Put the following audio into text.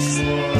Yes.